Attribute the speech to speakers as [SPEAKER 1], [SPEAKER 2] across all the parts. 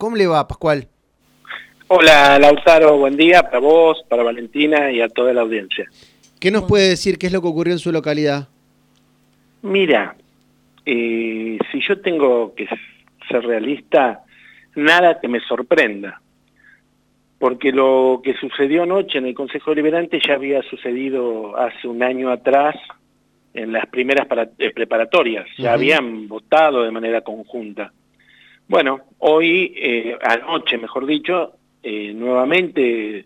[SPEAKER 1] ¿Cómo le va, Pascual?
[SPEAKER 2] Hola, Lautaro, buen día para vos, para Valentina y a toda la audiencia.
[SPEAKER 1] ¿Qué nos puede decir? ¿Qué es lo que ocurrió en su localidad?
[SPEAKER 2] Mira, eh, si yo tengo que ser realista, nada que me sorprenda, porque lo que sucedió anoche en el Consejo Deliberante ya había sucedido hace un año atrás en las primeras eh, preparatorias, ya habían votado de manera conjunta. Bueno, hoy, eh, anoche mejor dicho, nuevamente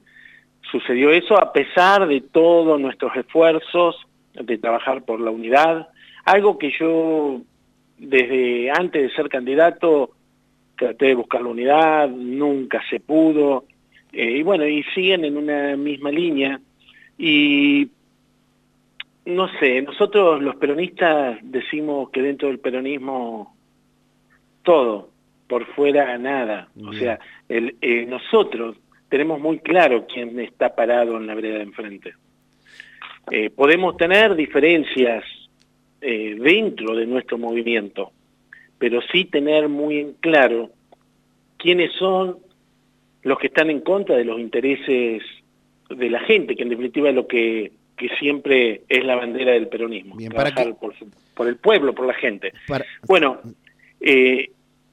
[SPEAKER 2] sucedió eso a pesar de todos nuestros esfuerzos de trabajar por la unidad, algo que yo desde antes de ser candidato traté de buscar la unidad, nunca se pudo, eh, y bueno, y siguen en una misma línea, y no sé, nosotros los peronistas decimos que dentro del peronismo todo, por fuera nada, o sea, el, eh, nosotros tenemos muy claro quién está parado en la vereda de enfrente. Eh, podemos tener diferencias eh, dentro de nuestro movimiento, pero sí tener muy en claro quiénes son los que están en contra de los intereses de la gente, que en definitiva es lo que, siempre es la bandera del peronismo, trabajar por, el pueblo, por la gente. Bueno, eh,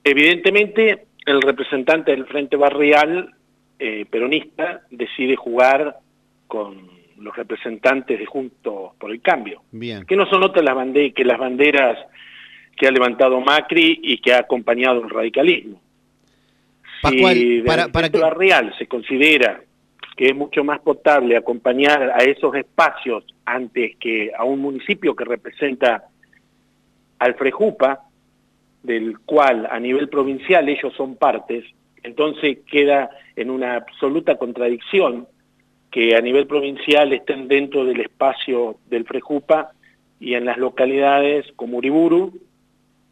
[SPEAKER 2] evidentemente el representante del Frente Barrial eh, peronista decide jugar con los representantes de Juntos por el Cambio, Bien. que no son otras las banderas, que las banderas que ha levantado Macri y que ha acompañado el radicalismo. si para, para que... real se considera que es mucho más potable acompañar a esos espacios antes que a un municipio que representa al Frejupa, del cual a nivel provincial ellos son partes, entonces queda en una absoluta contradicción que a nivel provincial estén dentro del espacio del Frejupa y en las localidades como Uriburu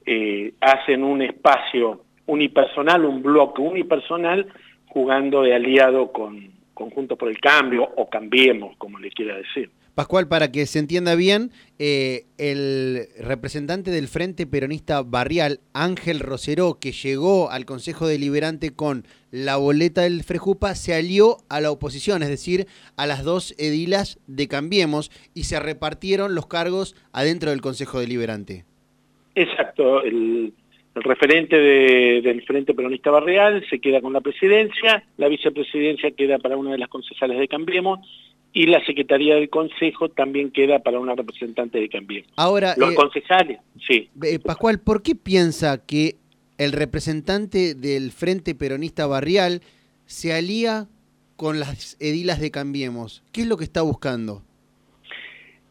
[SPEAKER 2] eh, hacen un espacio unipersonal, un bloque unipersonal, jugando de aliado con, Conjunto por el Cambio o Cambiemos, como le quiera decir.
[SPEAKER 1] Pascual, para que se entienda bien, eh, el representante del Frente Peronista Barrial, Ángel Roseró, que llegó al Consejo Deliberante con la boleta del Frejupa, se alió a la oposición, es decir, a las dos edilas de Cambiemos, y se repartieron los cargos adentro del Consejo Deliberante.
[SPEAKER 2] Exacto, el, referente del Frente Peronista Barrial se queda con la presidencia, la vicepresidencia queda para una de las concejales de Cambiemos, y la Secretaría del Consejo también queda para una representante de Cambiemos.
[SPEAKER 1] Ahora,
[SPEAKER 2] los eh, concejales, sí.
[SPEAKER 1] Eh, Pascual, ¿por qué piensa que el representante del Frente Peronista Barrial se alía con las edilas de Cambiemos? ¿Qué es lo que está buscando?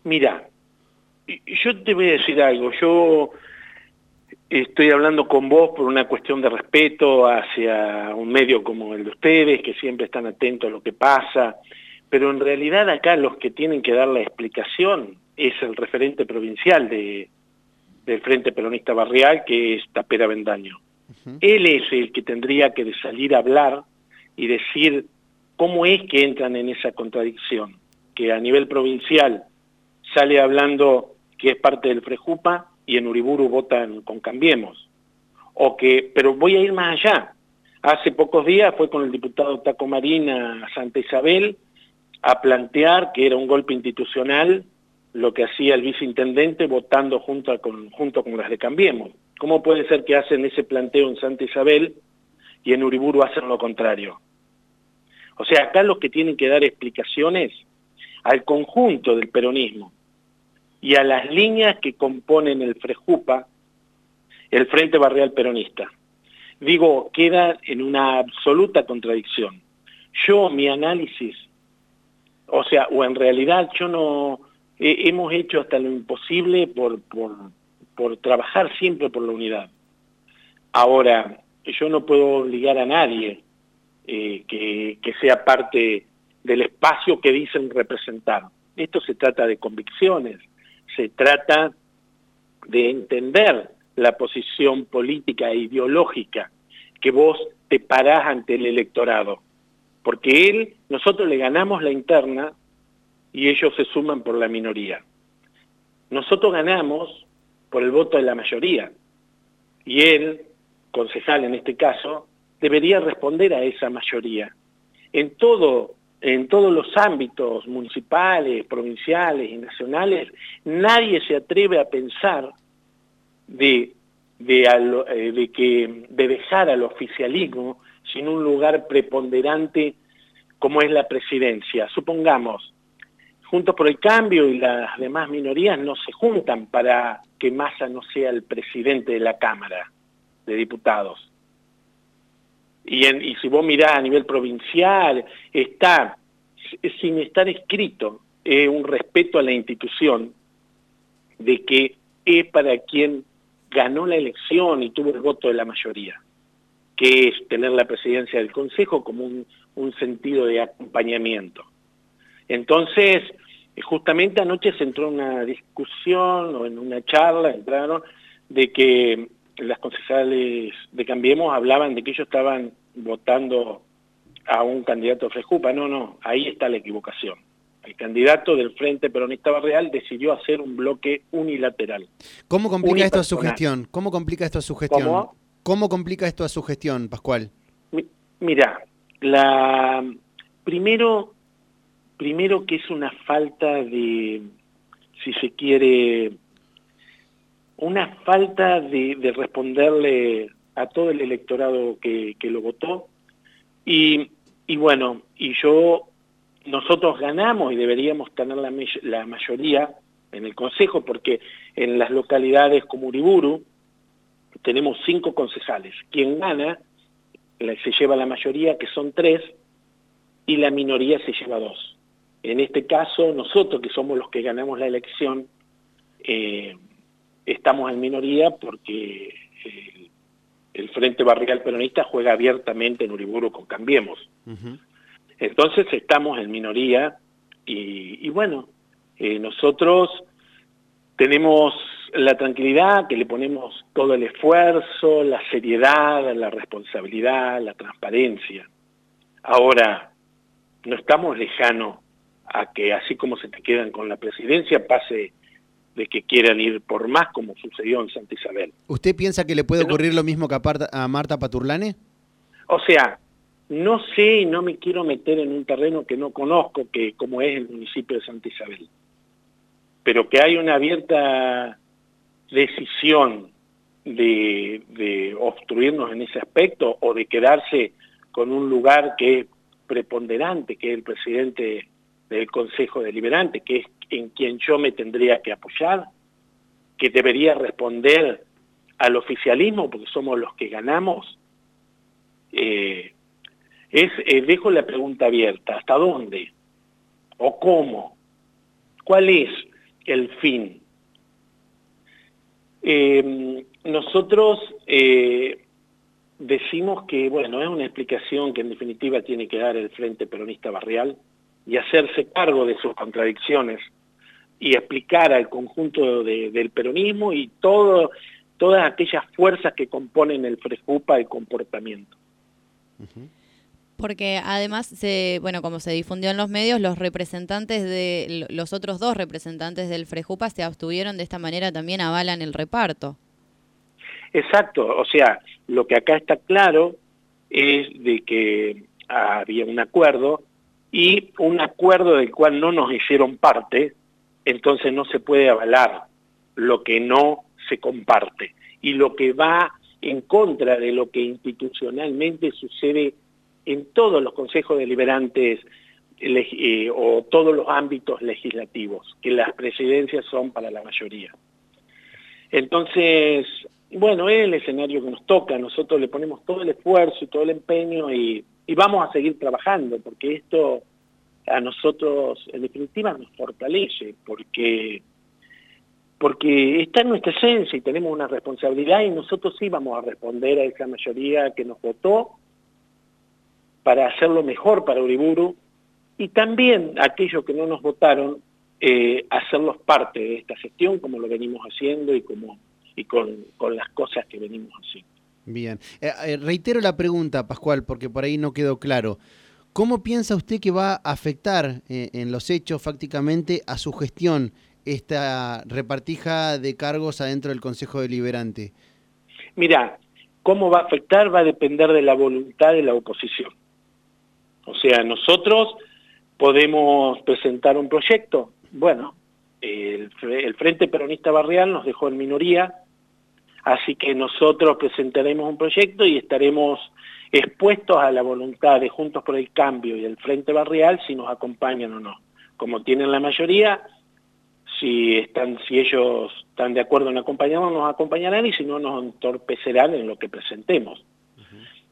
[SPEAKER 2] Mira, yo te voy a decir algo, yo estoy hablando con vos por una cuestión de respeto hacia un medio como el de ustedes, que siempre están atentos a lo que pasa, pero en realidad acá los que tienen que dar la explicación es el referente provincial de, del Frente Peronista Barrial, que es Tapera Bendaño. Él es el que tendría que salir a hablar y decir cómo es que entran en esa contradicción, que a nivel provincial sale hablando que es parte del Frejupa y en Uriburu votan con Cambiemos. O que, pero voy a ir más allá. Hace pocos días fue con el diputado Taco Marina a Santa Isabel a plantear que era un golpe institucional lo que hacía el viceintendente votando junto con, junto con las de Cambiemos. ¿Cómo puede ser que hacen ese planteo en Santa Isabel y en Uriburu hacen lo contrario? O sea, acá los que tienen que dar explicaciones al conjunto del peronismo y a las líneas que componen el Frejupa, el Frente Barrial Peronista. Digo, queda en una absoluta contradicción. Yo, mi análisis o sea, o en realidad yo no, hemos hecho hasta lo imposible por, por, por trabajar siempre por la unidad. Ahora, yo no puedo obligar a nadie eh, que, que sea parte del espacio que dicen representar. Esto se trata de convicciones, se trata de entender la posición política e ideológica que vos te parás ante el electorado porque él, nosotros le ganamos la interna y ellos se suman por la minoría. Nosotros ganamos por el voto de la mayoría y él, concejal en este caso, debería responder a esa mayoría. En todo en todos los ámbitos municipales, provinciales y nacionales, nadie se atreve a pensar de, de, eh, que, de dejar al oficialismo sin un lugar preponderante como es la presidencia. Supongamos, Juntos por el Cambio y las demás minorías no se juntan para que Massa no sea el presidente de la Cámara de Diputados. Y, si vos mirás a nivel provincial, está, sin estar escrito, un respeto a la institución de que es para quien ganó la elección y tuvo el voto de la mayoría, que es tener la presidencia del Consejo como un, un sentido de acompañamiento. Entonces, justamente anoche se entró una discusión o en una charla, entraron, de que las concejales de Cambiemos hablaban de que ellos estaban votando a un candidato de Frejupa. No, no, ahí está la equivocación. El candidato del Frente Peronista Barreal decidió hacer un bloque unilateral.
[SPEAKER 1] ¿Cómo complica esto su gestión? ¿Cómo complica esto su gestión? ¿Cómo, complica esto a su gestión, Pascual?
[SPEAKER 2] mira, la primero, primero que es una falta de, si se quiere, una falta de, responderle a todo el electorado que, lo votó. Y, y, bueno, y yo, nosotros ganamos y deberíamos tener la, la mayoría en el Consejo, porque en las localidades como Uriburu tenemos cinco concejales. Quien gana se lleva la mayoría, que son tres, y la minoría se lleva dos. En este caso, nosotros, que somos los que ganamos la elección, eh, estamos en minoría porque el, Frente Barrial Peronista juega abiertamente en Uriburu con Cambiemos. Entonces estamos en minoría y, bueno, eh, nosotros tenemos la tranquilidad, que le ponemos todo el esfuerzo, la seriedad, la responsabilidad, la transparencia. Ahora, no estamos lejanos a que así como se te quedan con la presidencia, pase de que quieran ir por más, como sucedió en Santa Isabel.
[SPEAKER 1] ¿Usted piensa que le puede ocurrir lo mismo que a Marta Paturlane?
[SPEAKER 2] O sea, no sé y no me quiero meter en un terreno que no conozco, que como es el municipio de Santa Isabel. Pero que hay una abierta decisión de, obstruirnos en ese aspecto o de quedarse con un lugar que es preponderante, que es el presidente del Consejo Deliberante, que es en quien yo me tendría que apoyar, que debería responder al oficialismo, porque somos los que ganamos, eh, es, eh, dejo la pregunta abierta, ¿hasta dónde? ¿O cómo? ¿Cuál es el fin? Eh, nosotros eh, decimos que, bueno, es una explicación que en definitiva tiene que dar el Frente Peronista Barrial y hacerse cargo de sus contradicciones y explicar al conjunto del peronismo y todo, todas aquellas fuerzas que componen el Frejupa el comportamiento.
[SPEAKER 3] Porque además, se, bueno, como se difundió en los medios, los representantes de los otros dos representantes del Frejupa se abstuvieron de esta manera también avalan el reparto.
[SPEAKER 2] Exacto, o sea, lo que acá está claro es de que había un acuerdo y un acuerdo del cual no nos hicieron parte, entonces no se puede avalar lo que no se comparte y lo que va en contra de lo que institucionalmente sucede en todos los consejos deliberantes eh, o todos los ámbitos legislativos, que las presidencias son para la mayoría. Entonces, bueno, es el escenario que nos toca, nosotros le ponemos todo el esfuerzo y todo el empeño y, y vamos a seguir trabajando, porque esto a nosotros en definitiva nos fortalece, porque porque está en nuestra esencia y tenemos una responsabilidad y nosotros sí vamos a responder a esa mayoría que nos votó para hacerlo mejor para Uriburu y también aquellos que no nos votaron, eh, hacerlos parte de esta gestión como lo venimos haciendo y, como, y con, las cosas que venimos haciendo.
[SPEAKER 1] Bien, eh, eh, reitero la pregunta, Pascual, porque por ahí no quedó claro. ¿Cómo piensa usted que va a afectar en los hechos fácticamente a su gestión esta repartija de cargos adentro del Consejo Deliberante?
[SPEAKER 2] Mira, ¿Cómo va a afectar? Va a depender de la voluntad de la oposición. O sea, nosotros podemos presentar un proyecto. Bueno, el, Frente Peronista Barrial nos dejó en minoría, así que nosotros presentaremos un proyecto y estaremos expuestos a la voluntad de Juntos por el Cambio y el Frente Barrial si nos acompañan o no. Como tienen la mayoría, si, están, si ellos están de acuerdo en acompañarnos, nos acompañarán y si no, nos entorpecerán en lo que presentemos.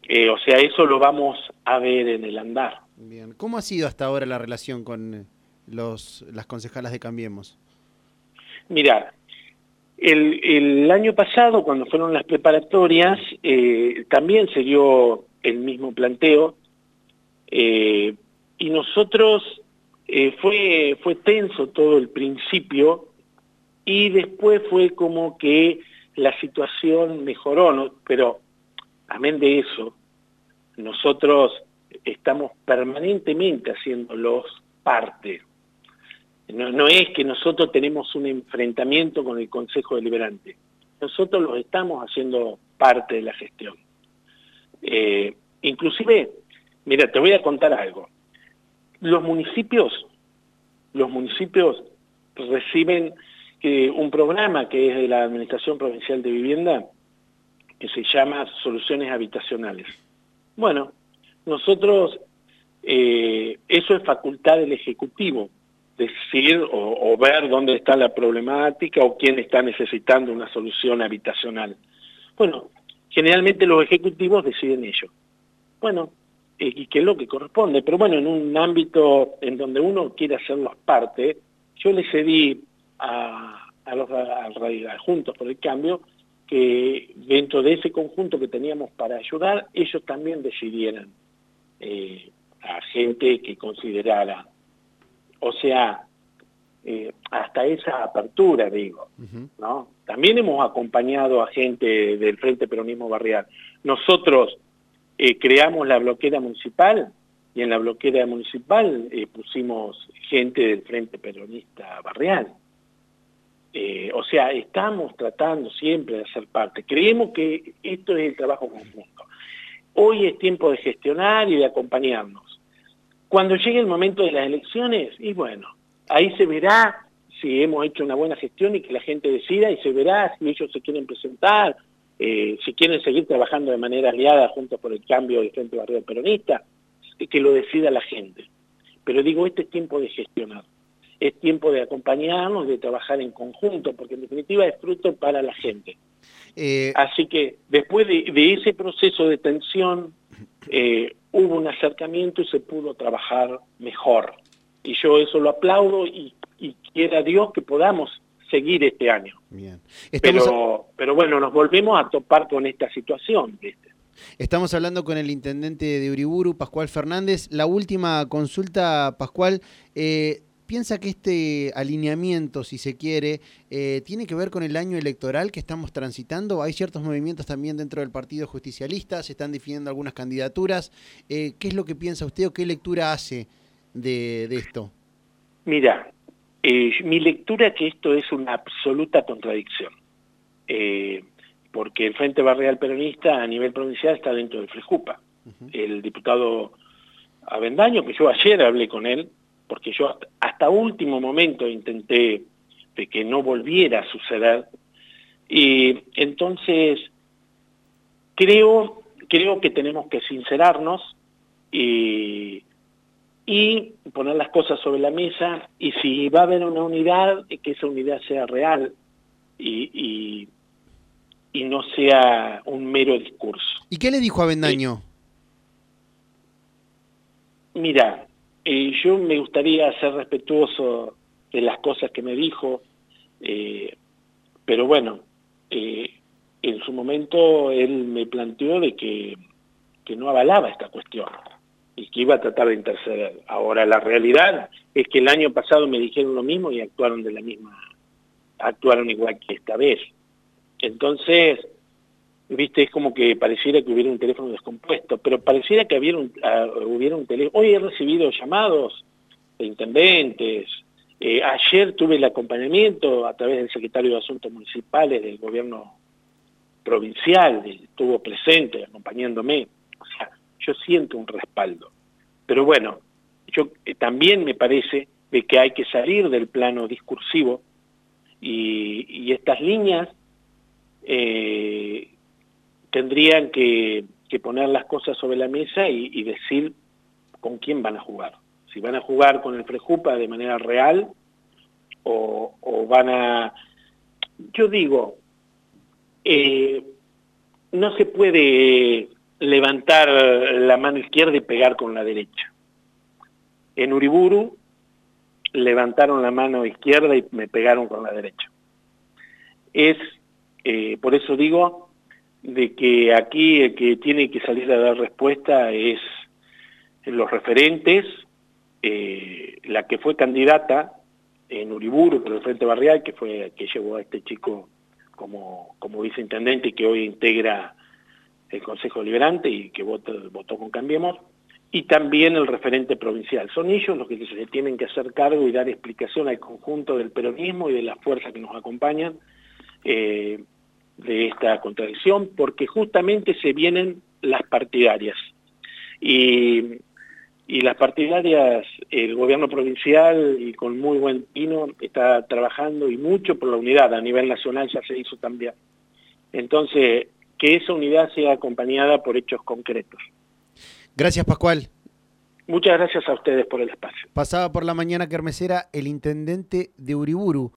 [SPEAKER 2] Eh, o sea, eso lo vamos a ver en el andar.
[SPEAKER 1] Bien. ¿Cómo ha sido hasta ahora la relación con los, las concejalas de Cambiemos?
[SPEAKER 2] Mira, el, el año pasado, cuando fueron las preparatorias, eh, también se dio el mismo planteo eh, y nosotros eh, fue, fue tenso todo el principio y después fue como que la situación mejoró, ¿no? pero amén de eso, nosotros estamos permanentemente haciéndolos parte. No, es que nosotros tenemos un enfrentamiento con el Consejo Deliberante. Nosotros los estamos haciendo parte de la gestión. Eh, inclusive, mira, te voy a contar algo. Los municipios, los municipios reciben eh, un programa que es de la Administración Provincial de Vivienda que se llama Soluciones Habitacionales. Bueno, nosotros, eh, eso es facultad del Ejecutivo, decir o, ver dónde está la problemática o quién está necesitando una solución habitacional. Bueno, generalmente los ejecutivos deciden ello. Bueno, eh, y que es lo que corresponde. Pero bueno, en un ámbito en donde uno quiere hacerlos parte, yo le cedí a, a los a, Juntos por el Cambio que dentro de ese conjunto que teníamos para ayudar, ellos también decidieran eh, a gente que considerara. O sea, eh, hasta esa apertura, digo, ¿no? También hemos acompañado a gente del Frente Peronismo Barrial. Nosotros eh, creamos la bloquera municipal y en la bloquera municipal eh, pusimos gente del Frente Peronista Barrial. Eh, o sea, estamos tratando siempre de hacer parte. Creemos que esto es el trabajo conjunto. Hoy es tiempo de gestionar y de acompañarnos. Cuando llegue el momento de las elecciones, y bueno, ahí se verá si hemos hecho una buena gestión y que la gente decida y se verá si ellos se quieren presentar eh, si quieren seguir trabajando de manera aliada junto por el cambio del Frente Barrio Peronista, que lo decida la gente. Pero digo, este es tiempo de gestionar, es tiempo de acompañarnos, de trabajar en conjunto, porque en definitiva es fruto para la gente. Eh, Así que después de, ese proceso de tensión, eh, hubo un acercamiento y se pudo trabajar mejor. Y yo eso lo aplaudo y, y quiera Dios que podamos seguir este año. Bien. Pero, pero bueno, nos volvemos a topar con esta situación.
[SPEAKER 1] Estamos hablando con el intendente de Uriburu, Pascual Fernández. La última consulta, Pascual, eh, ¿piensa que este alineamiento, si se quiere, eh, tiene que ver con el año electoral que estamos transitando? Hay ciertos movimientos también dentro del Partido Justicialista, se están definiendo algunas candidaturas. Eh, ¿Qué es lo que piensa usted o qué lectura hace de, de esto?
[SPEAKER 2] Mira, eh, mi lectura es que esto es una absoluta contradicción, eh, porque el Frente Barrial Peronista a nivel provincial está dentro del Frejupa. El diputado Avendaño, que yo ayer hablé con él, porque yo hasta, último momento intenté de que no volviera a suceder, y entonces creo, creo que tenemos que sincerarnos y y poner las cosas sobre la mesa y si va a haber una unidad, que esa unidad sea real y, y, no sea un mero discurso.
[SPEAKER 1] ¿Y qué le dijo a Bendaño?
[SPEAKER 2] Eh, mira, eh, yo me gustaría ser respetuoso de las cosas que me dijo, eh, pero bueno, en su momento él me planteó de que, que no avalaba esta cuestión y que iba a tratar de interceder. Ahora, la realidad es que el año pasado me dijeron lo mismo y actuaron de la misma, actuaron igual que esta vez. Entonces, viste, es como que pareciera que hubiera un teléfono descompuesto, pero pareciera que hubiera un, uh, hubiera un teléfono. Hoy he recibido llamados de intendentes, eh, ayer tuve el acompañamiento a través del secretario de Asuntos Municipales del gobierno provincial estuvo presente acompañándome, o sea, yo siento un respaldo. Pero bueno, yo eh, también me parece de que hay que salir del plano discursivo y, estas líneas eh, tendrían que, poner las cosas sobre la mesa y, decir con quién van a jugar. Si van a jugar con el Frejupa de manera real o, van a... Yo digo, eh, no se puede levantar la mano izquierda y pegar con la derecha. En Uriburu levantaron la mano izquierda y me pegaron con la derecha. Es, eh, por eso digo, de que aquí el que tiene que salir a dar respuesta es los referentes, eh, la que fue candidata en Uriburu por el Frente Barrial, que fue que llevó a este chico como, como viceintendente y que hoy integra el Consejo Liberante y que votó, con Cambiemos, y también el referente provincial. Son ellos los que se tienen que hacer cargo y dar explicación al conjunto del peronismo y de las fuerzas que nos acompañan eh, de esta contradicción, porque justamente se vienen las partidarias. Y, y las partidarias, el gobierno provincial y con muy buen pino está trabajando y mucho por la unidad, a nivel nacional ya se hizo también. Entonces, que esa unidad sea acompañada por hechos concretos.
[SPEAKER 1] Gracias, Pascual.
[SPEAKER 2] Muchas gracias a ustedes por el espacio.
[SPEAKER 1] Pasaba por la mañana Kermesera el intendente de Uriburu,